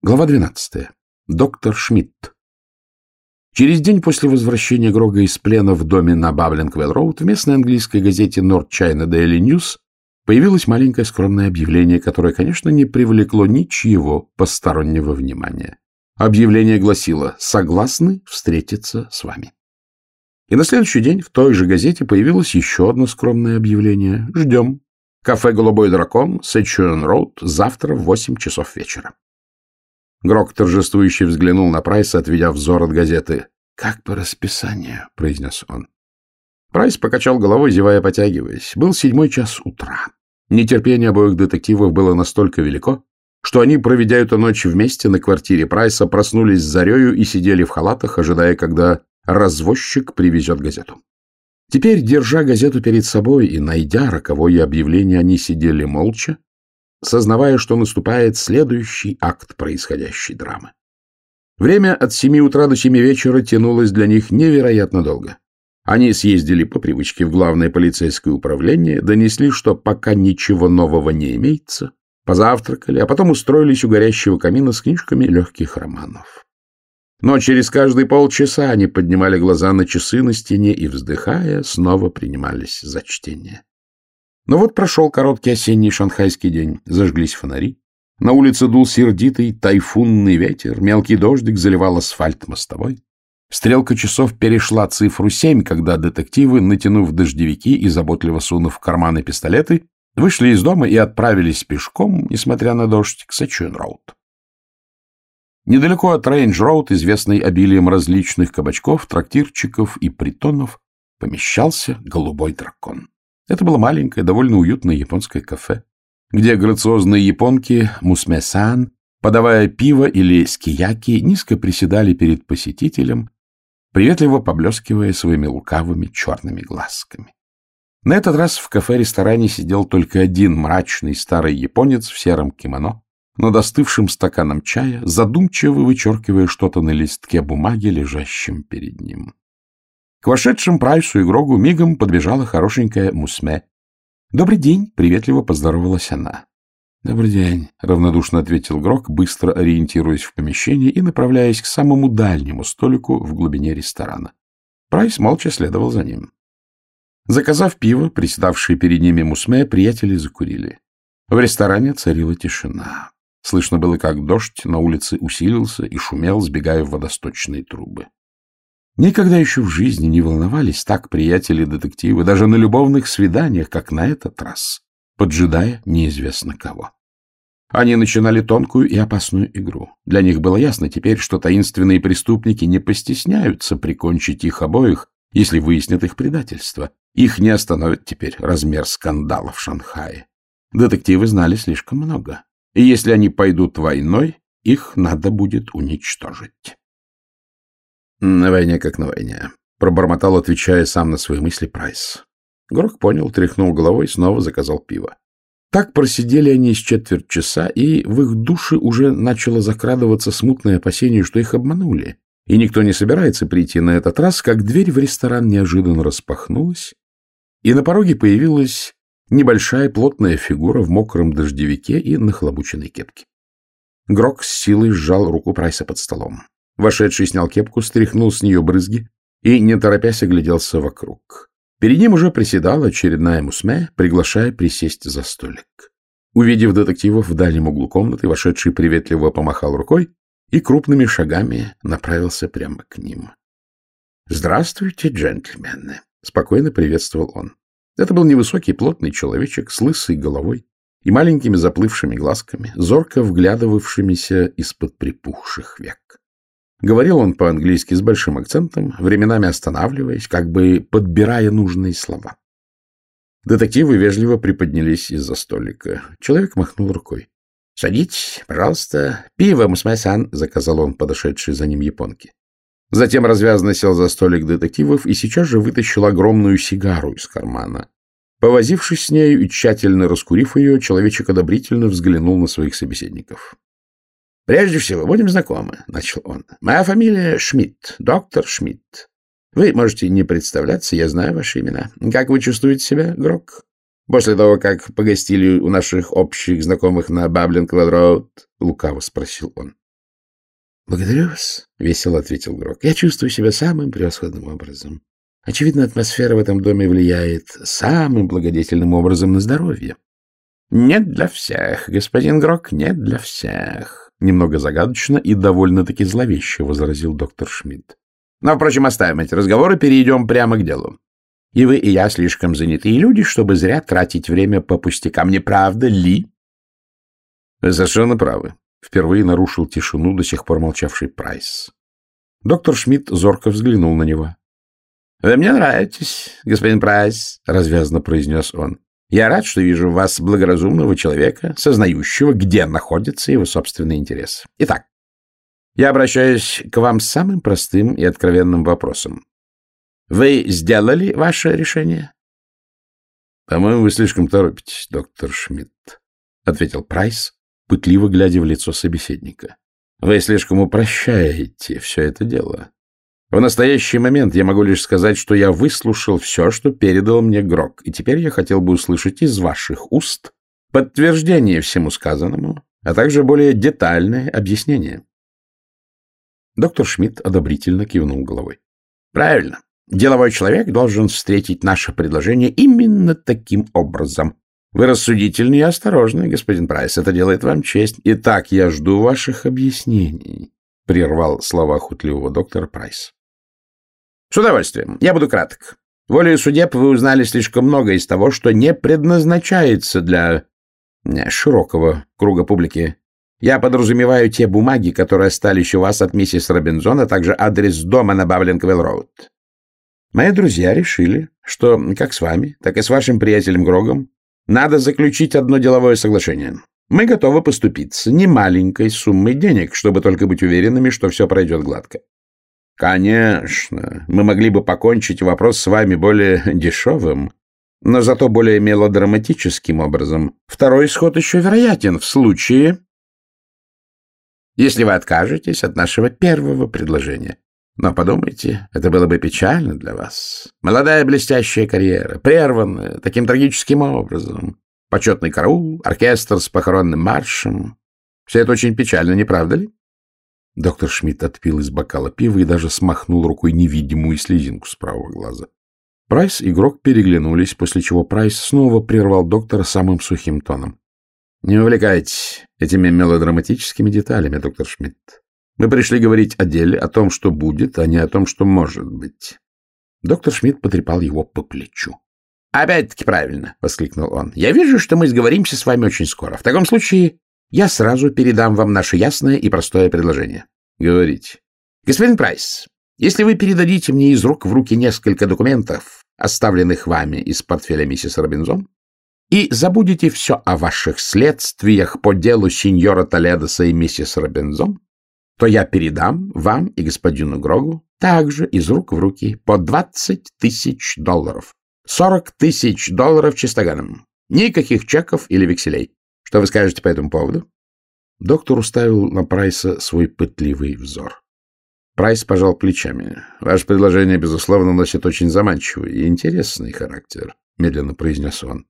Глава 12. Доктор Шмидт. Через день после возвращения Грога из плена в доме на Баблингвелл-Роуд в местной английской газете North China Daily News появилось маленькое скромное объявление, которое, конечно, не привлекло ничьего постороннего внимания. Объявление гласило «Согласны встретиться с вами». И на следующий день в той же газете появилось еще одно скромное объявление «Ждем. Кафе «Голубой дракон», Сэтчуэн-Роуд, завтра в 8 часов вечера». Грок торжествующе взглянул на Прайса, отведя взор от газеты. — Как по расписанию, — произнес он. Прайс покачал головой, зевая, потягиваясь. Был седьмой час утра. Нетерпение обоих детективов было настолько велико, что они, проведя эту ночь вместе на квартире Прайса, проснулись с зарею и сидели в халатах, ожидая, когда развозчик привезет газету. Теперь, держа газету перед собой и найдя роковое объявление, они сидели молча, сознавая, что наступает следующий акт происходящей драмы. Время от семи утра до семи вечера тянулось для них невероятно долго. Они съездили по привычке в главное полицейское управление, донесли, что пока ничего нового не имеется, позавтракали, а потом устроились у горящего камина с книжками легких романов. Но через каждые полчаса они поднимали глаза на часы на стене и, вздыхая, снова принимались за чтение. Но вот прошел короткий осенний шанхайский день, зажглись фонари. На улице дул сердитый тайфунный ветер, мелкий дождик заливал асфальт мостовой. Стрелка часов перешла цифру семь, когда детективы, натянув дождевики и заботливо сунув в карманы пистолеты, вышли из дома и отправились пешком, несмотря на дождь, к Сачуэн-Роуд. Недалеко от Рейндж-Роуд, известный обилием различных кабачков, трактирчиков и притонов, помещался голубой дракон. Это было маленькое, довольно уютное японское кафе, где грациозные японки мусме-сан, подавая пиво или скияки, низко приседали перед посетителем, приветливо поблескивая своими лукавыми черными глазками. На этот раз в кафе-ресторане сидел только один мрачный старый японец в сером кимоно, над остывшим стаканом чая, задумчиво вычеркивая что-то на листке бумаги, лежащем перед ним. К вошедшим Прайсу и Грогу мигом подбежала хорошенькая Мусме. «Добрый день!» — приветливо поздоровалась она. «Добрый день!» — равнодушно ответил Грог, быстро ориентируясь в помещении и направляясь к самому дальнему столику в глубине ресторана. Прайс молча следовал за ним. Заказав пиво, приседавшие перед ними Мусме, приятели закурили. В ресторане царила тишина. Слышно было, как дождь на улице усилился и шумел, сбегая в водосточные трубы. Никогда еще в жизни не волновались так приятели-детективы, даже на любовных свиданиях, как на этот раз, поджидая неизвестно кого. Они начинали тонкую и опасную игру. Для них было ясно теперь, что таинственные преступники не постесняются прикончить их обоих, если выяснят их предательство. Их не остановит теперь размер скандала в Шанхае. Детективы знали слишком много. И если они пойдут войной, их надо будет уничтожить. На войне как на войне. Пробормотал, отвечая сам на свои мысли Прайс. Грок понял, тряхнул головой и снова заказал пиво. Так просидели они с четверть часа, и в их души уже начало закрадываться смутное опасение, что их обманули, и никто не собирается прийти на этот раз, как дверь в ресторан неожиданно распахнулась, и на пороге появилась небольшая плотная фигура в мокром дождевике и нахлобученной кепке. Грок с силой сжал руку Прайса под столом. Вошедший снял кепку, стряхнул с нее брызги и, не торопясь, огляделся вокруг. Перед ним уже приседала очередная мусме, приглашая присесть за столик. Увидев детективов в дальнем углу комнаты, вошедший приветливо помахал рукой и крупными шагами направился прямо к ним. — Здравствуйте, джентльмены! — спокойно приветствовал он. Это был невысокий плотный человечек с лысой головой и маленькими заплывшими глазками, зорко вглядывавшимися из-под припухших век. Говорил он по-английски с большим акцентом, временами останавливаясь, как бы подбирая нужные слова. Детективы вежливо приподнялись из-за столика. Человек махнул рукой. — Садитесь, пожалуйста. Пиво, мусмайсан, — заказал он подошедший за ним японки. Затем развязно сел за столик детективов и сейчас же вытащил огромную сигару из кармана. Повозившись с нею и тщательно раскурив ее, человечек одобрительно взглянул на своих собеседников. Прежде всего, будем знакомы, — начал он. Моя фамилия Шмидт, доктор Шмидт. Вы можете не представляться, я знаю ваши имена. Как вы чувствуете себя, Грок? После того, как погостили у наших общих знакомых на Баблинг-Роуд, — лукаво спросил он. Благодарю вас, — весело ответил Грок. Я чувствую себя самым превосходным образом. Очевидно, атмосфера в этом доме влияет самым благодетельным образом на здоровье. — Нет для всех, господин Грок, нет для всех. Немного загадочно и довольно-таки зловеще возразил доктор Шмидт. Но, впрочем, оставим эти разговоры, перейдем прямо к делу. И вы, и я слишком занятые люди, чтобы зря тратить время по пустякам. Не правда ли? Вы совершенно правы. Впервые нарушил тишину до сих пор молчавший Прайс. Доктор Шмидт зорко взглянул на него. — Вы мне нравитесь, господин Прайс, — развязно произнес он. — Я рад, что вижу в вас благоразумного человека, сознающего, где находится его собственный интерес. Итак, я обращаюсь к вам с самым простым и откровенным вопросом. Вы сделали ваше решение? — По-моему, вы слишком торопитесь, доктор Шмидт, — ответил Прайс, пытливо глядя в лицо собеседника. — Вы слишком упрощаете все это дело. В настоящий момент я могу лишь сказать, что я выслушал все, что передал мне Грок, и теперь я хотел бы услышать из ваших уст подтверждение всему сказанному, а также более детальное объяснение. Доктор Шмидт одобрительно кивнул головой. — Правильно. Деловой человек должен встретить наше предложение именно таким образом. Вы рассудительный и осторожный, господин Прайс. Это делает вам честь. Итак, я жду ваших объяснений, — прервал словоохотливого доктора Прайс. С удовольствием. Я буду краток. Волею судеб вы узнали слишком много из того, что не предназначается для широкого круга публики. Я подразумеваю те бумаги, которые остались у вас от миссис Робинзон, а также адрес дома на Бабблинг-Велл-Роуд. Мои друзья решили, что как с вами, так и с вашим приятелем Грогом надо заключить одно деловое соглашение. Мы готовы поступиться немаленькой суммой денег, чтобы только быть уверенными, что все пройдет гладко. Конечно, мы могли бы покончить вопрос с вами более дешевым, но зато более мелодраматическим образом. Второй исход еще вероятен в случае, если вы откажетесь от нашего первого предложения. Но подумайте, это было бы печально для вас. Молодая блестящая карьера, прерванная таким трагическим образом. Почетный караул, оркестр с похоронным маршем. Все это очень печально, не правда ли? Доктор Шмидт отпил из бокала пива и даже смахнул рукой невидимую слезинку с правого глаза. Прайс и Грок переглянулись, после чего Прайс снова прервал доктора самым сухим тоном. — Не увлекайтесь этими мелодраматическими деталями, доктор Шмидт. Мы пришли говорить о деле, о том, что будет, а не о том, что может быть. Доктор Шмидт потрепал его по плечу. — Опять-таки правильно, — воскликнул он. — Я вижу, что мы сговоримся с вами очень скоро. В таком случае я сразу передам вам наше ясное и простое предложение. — Говорите. — Господин Прайс, если вы передадите мне из рук в руки несколько документов, оставленных вами из портфеля миссис Робинзон, и забудете все о ваших следствиях по делу сеньора Толедоса и миссис Робинзон, то я передам вам и господину Грогу также из рук в руки по 20 тысяч долларов. 40 тысяч долларов чистоганом. Никаких чеков или векселей. Что вы скажете по этому поводу? Доктор уставил на Прайса свой пытливый взор. Прайс пожал плечами. — Ваше предложение, безусловно, носит очень заманчивый и интересный характер, — медленно произнес он.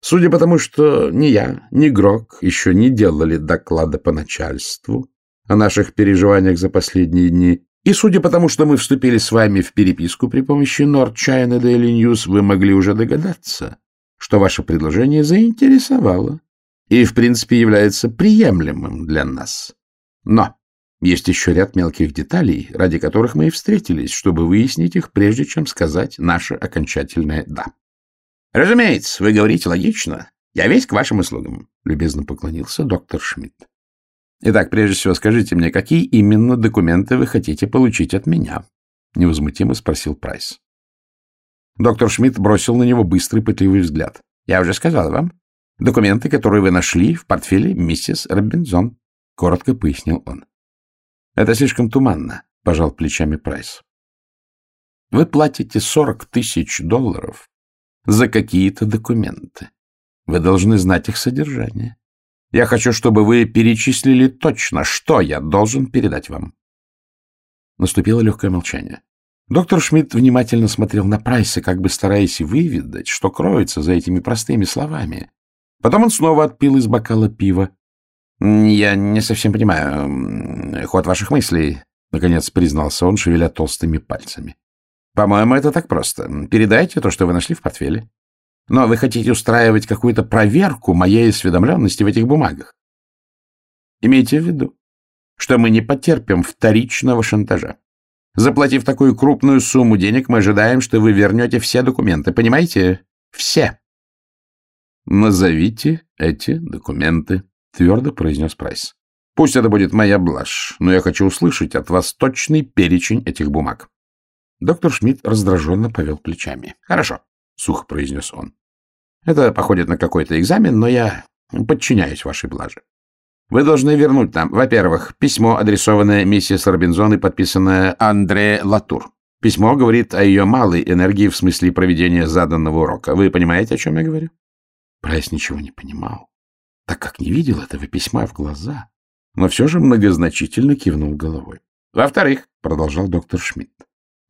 Судя по тому, что ни я, ни Грок еще не делали доклада по начальству, о наших переживаниях за последние дни. И судя по тому, что мы вступили с вами в переписку при помощи North China Daily News, вы могли уже догадаться, что ваше предложение заинтересовало и, в принципе, является приемлемым для нас. Но есть еще ряд мелких деталей, ради которых мы и встретились, чтобы выяснить их, прежде чем сказать наше окончательное «да». — Разумеется, вы говорите логично. Я весь к вашим услугам, — любезно поклонился доктор Шмидт. Итак, прежде всего скажите мне, какие именно документы вы хотите получить от меня? — невозмутимо спросил Прайс. Доктор Шмидт бросил на него быстрый пытливый взгляд. — Я уже сказал вам. Документы, которые вы нашли в портфеле миссис Робинзон, — коротко пояснил он. — Это слишком туманно, — пожал плечами Прайс. — Вы платите сорок тысяч долларов за какие-то документы. Вы должны знать их содержание. Я хочу, чтобы вы перечислили точно, что я должен передать вам. Наступило легкое молчание. Доктор Шмидт внимательно смотрел на Прайса, как бы стараясь выведать, что кроется за этими простыми словами. Потом он снова отпил из бокала пива. Я не совсем понимаю ход ваших мыслей, — наконец признался он, шевеля толстыми пальцами. По-моему, это так просто. Передайте то, что вы нашли в портфеле. Но вы хотите устраивать какую-то проверку моей осведомленности в этих бумагах. Имейте в виду, что мы не потерпим вторичного шантажа. Заплатив такую крупную сумму денег, мы ожидаем, что вы вернете все документы. Понимаете? Все. Назовите эти документы, твердо произнес Прайс. Пусть это будет моя блажь, но я хочу услышать от вас точный перечень этих бумаг. Доктор Шмидт раздраженно повел плечами. — Хорошо, — сухо произнес он. — Это походит на какой-то экзамен, но я подчиняюсь вашей блаже. Вы должны вернуть нам, во-первых, письмо, адресованное миссис Робинзон и подписанное Андре Латур. Письмо говорит о ее малой энергии в смысле проведения заданного урока. Вы понимаете, о чем я говорю? Прайс ничего не понимал, так как не видел этого письма в глаза, но все же многозначительно кивнул головой. Во-вторых, продолжал доктор Шмидт,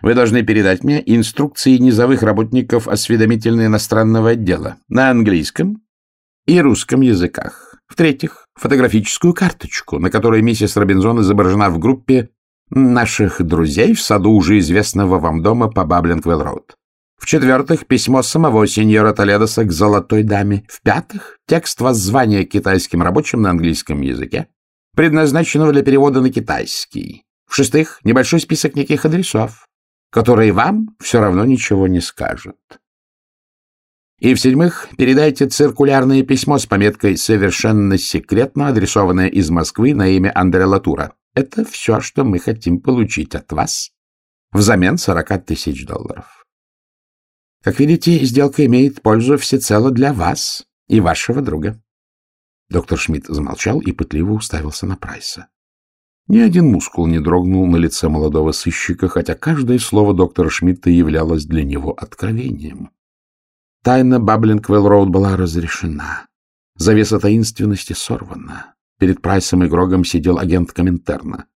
вы должны передать мне инструкции низовых работников осведомительно иностранного отдела на английском и русском языках. В-третьих, фотографическую карточку, на которой миссис Робинзон изображена в группе наших друзей в саду уже известного вам дома по Баблингвелл-Роуд. В-четвертых, письмо самого сеньора Толедоса к золотой даме. В-пятых, текст воззвания китайским рабочим на английском языке, предназначенного для перевода на китайский. В-шестых, небольшой список неких адресов, который вам все равно ничего не скажет. И в-седьмых, передайте циркулярное письмо с пометкой «Совершенно секретно», адресованное из Москвы на имя Андре Латура. Это все, что мы хотим получить от вас взамен 40 тысяч долларов. Как видите, сделка имеет пользу всецело для вас и вашего друга. Доктор Шмидт замолчал и пытливо уставился на Прайса. Ни один мускул не дрогнул на лице молодого сыщика, хотя каждое слово доктора Шмидта являлось для него откровением. Тайна Баблингвелл-Роуд была разрешена. Завеса таинственности сорвана. Перед Прайсом и Грогом сидел агент Коминтерна,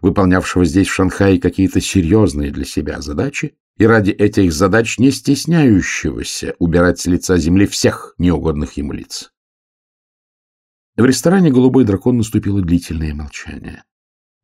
выполнявшего здесь в Шанхае какие-то серьезные для себя задачи, и ради этих задач не стесняющегося убирать с лица земли всех неугодных ему лиц. В ресторане «Голубой дракон» наступило длительное молчание.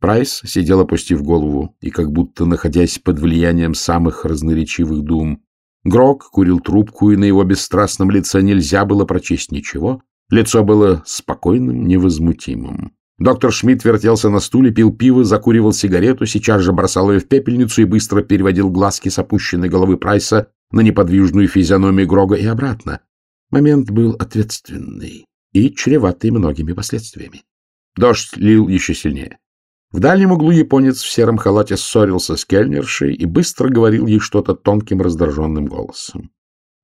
Прайс сидел, опустив голову, и как будто находясь под влиянием самых разноречивых дум. Грок курил трубку, и на его бесстрастном лице нельзя было прочесть ничего. Лицо было спокойным, невозмутимым. Доктор Шмидт вертелся на стуле, пил пиво, закуривал сигарету, сейчас же бросал ее в пепельницу и быстро переводил глазки с опущенной головы Прайса на неподвижную физиономию Грога и обратно. Момент был ответственный и чреватый многими последствиями. Дождь лил еще сильнее. В дальнем углу японец в сером халате ссорился с кельнершей и быстро говорил ей что-то тонким раздраженным голосом.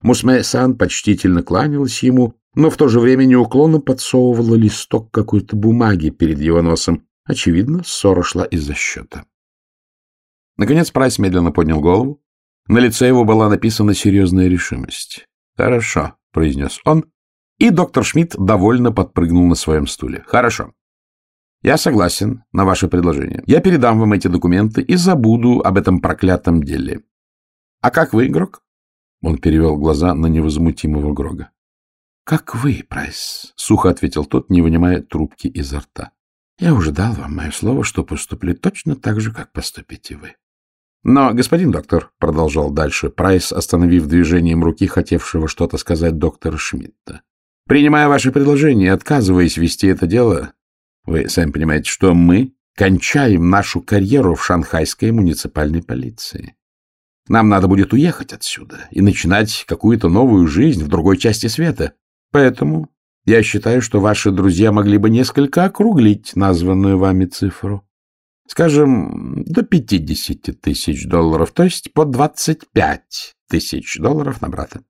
Мусме-сан почтительно кланялась ему, но в то же время неуклонно подсовывала листок какой-то бумаги перед его носом. Очевидно, ссора шла из-за счета. Наконец Прайс медленно поднял голову. На лице его была написана серьезная решимость. «Хорошо», — произнес он, и доктор Шмидт довольно подпрыгнул на своем стуле. «Хорошо. Я согласен на ваше предложение. Я передам вам эти документы и забуду об этом проклятом деле. А как вы, игрок? Он перевел глаза на невозмутимого Грога. Как вы, Прайс? Сухо ответил тот, не вынимая трубки изо рта. Я уже дал вам мое слово, что поступлю точно так же, как поступите вы. Но, господин доктор, — продолжал дальше Прайс, остановив движением руки хотевшего что-то сказать доктора Шмидта, — принимая ваше предложение, отказываясь вести это дело, вы сами понимаете, что мы кончаем нашу карьеру в шанхайской муниципальной полиции. Нам надо будет уехать отсюда и начинать какую-то новую жизнь в другой части света. Поэтому я считаю, что ваши друзья могли бы несколько округлить названную вами цифру. Скажем, до 50 тысяч долларов, то есть по 25 тысяч долларов на брата.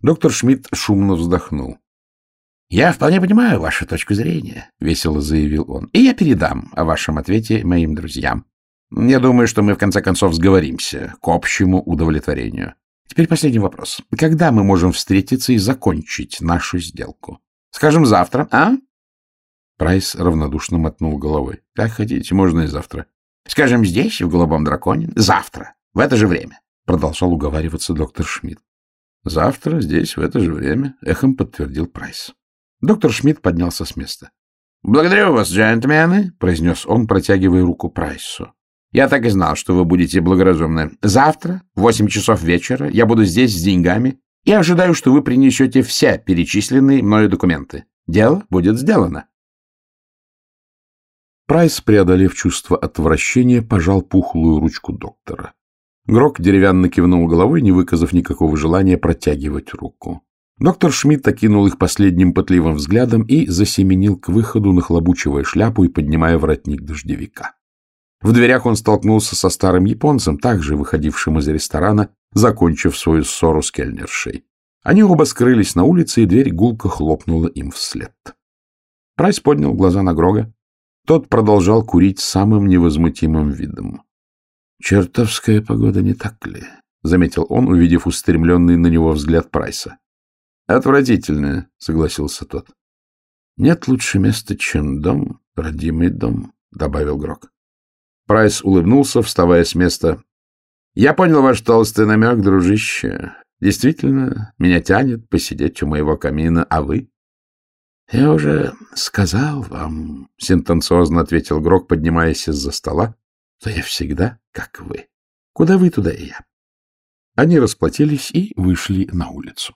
Доктор Шмидт шумно вздохнул. — Я вполне понимаю вашу точку зрения, — весело заявил он, — и я передам о вашем ответе моим друзьям. Я думаю, что мы в конце концов сговоримся к общему удовлетворению. Теперь последний вопрос. Когда мы можем встретиться и закончить нашу сделку? Скажем, завтра, а? Прайс равнодушно мотнул головой. Как хотите, можно и завтра. Скажем, здесь, в Голубом драконе? Завтра, в это же время, продолжал уговариваться доктор Шмидт. Завтра, здесь, в это же время, эхом подтвердил Прайс. Доктор Шмидт поднялся с места. — Благодарю вас, джентльмены, — произнес он, протягивая руку Прайсу. — Я так и знал, что вы будете благоразумны. Завтра в восемь часов вечера я буду здесь с деньгами и ожидаю, что вы принесете все перечисленные мною документы. Дело будет сделано. Прайс, преодолев чувство отвращения, пожал пухлую ручку доктора. Грок деревянно кивнул головой, не выказав никакого желания протягивать руку. Доктор Шмидт окинул их последним пытливым взглядом и засеменил к выходу, нахлобучивая шляпу и поднимая воротник дождевика. В дверях он столкнулся со старым японцем, также выходившим из ресторана, закончив свою ссору с кельнершей. Они оба скрылись на улице, и дверь гулко хлопнула им вслед. Прайс поднял глаза на Грога. Тот продолжал курить с самым невозмутимым видом. — Чертовская погода, не так ли? — заметил он, увидев устремленный на него взгляд Прайса. — Отвратительная, — согласился тот. — Нет лучше места, чем дом, родимый дом, — добавил Грог. Прайс улыбнулся, вставая с места. — Я понял ваш толстый намек, дружище. Действительно, меня тянет посидеть у моего камина, а вы? — Я уже сказал вам, — сентенциозно ответил Грок, поднимаясь из-за стола, — что я всегда как вы. Куда вы, туда и я. Они расплатились и вышли на улицу.